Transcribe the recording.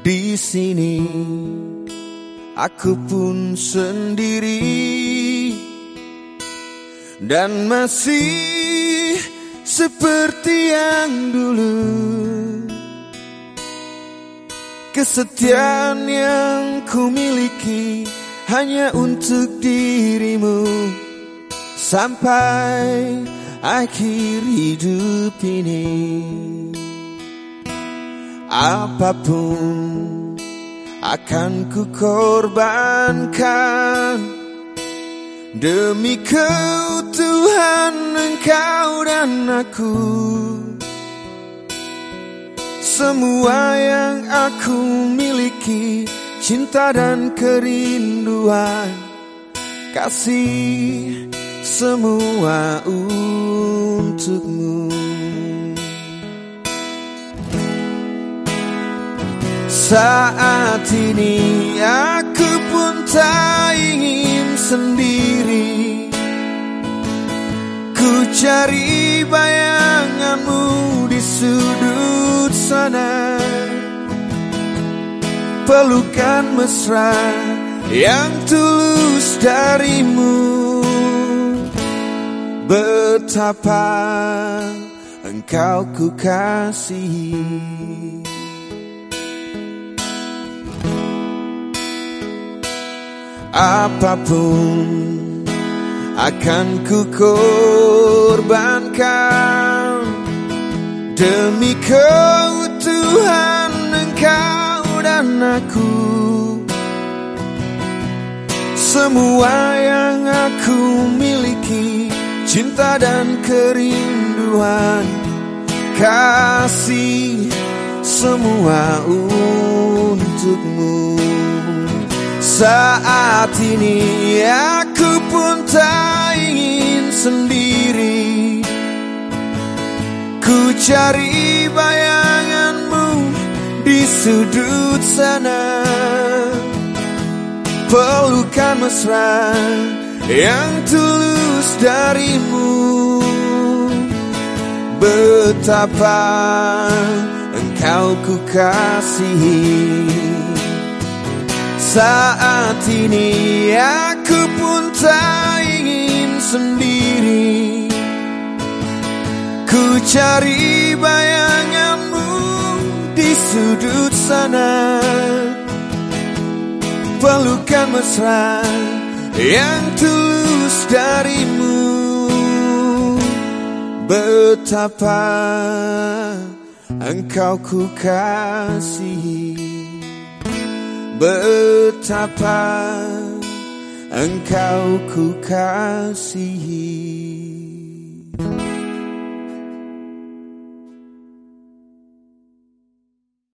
di sini aku pun sendiri. Dan masih seperti yang dulu. Kesetiaan yang ku miliki hanya untuk dirimu. Sampai akhir hidup ini apa pun akan ku korbankan demi keutuhan engkau dan aku. Semua yang aku miliki cinta dan kerinduan. Kasih semua untukmu Saat ini aku pun tak ingin sendiri. Ku cari bayanganmu di sudut sana. Pelukan mesra yang tulus darimu. Betapa engkau ku kasihi apa pun akan ku korbankan demi keutuhan engkau dan aku. Semua yang aku miliki cinta dan kerinduan kasih semua untukmu saat ini aku pun tak ingin sendiri. Ku cari bayanganmu di sudut sana. Pelukan mesra yang tulus darimu. Betapa engkau ku kasihi saat ini aku pun tak ingin sendiri. Ku cari bayanganmu di sudut sana. Pelukan mesra yang tulus darimu. Betapa engkau ku kasihi betapa engkau ku kasihi.